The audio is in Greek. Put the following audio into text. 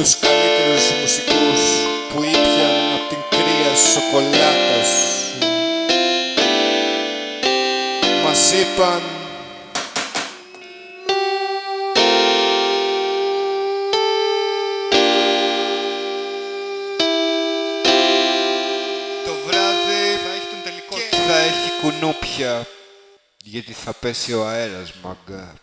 τους καλύτερους μουσικούς που ήπιαν από την κρύα σοκολάτα σου Μας είπαν Το βράδυ θα έχει τον τελικό θα έχει κουνούπια γιατί θα πέσει ο αέρας μαγκά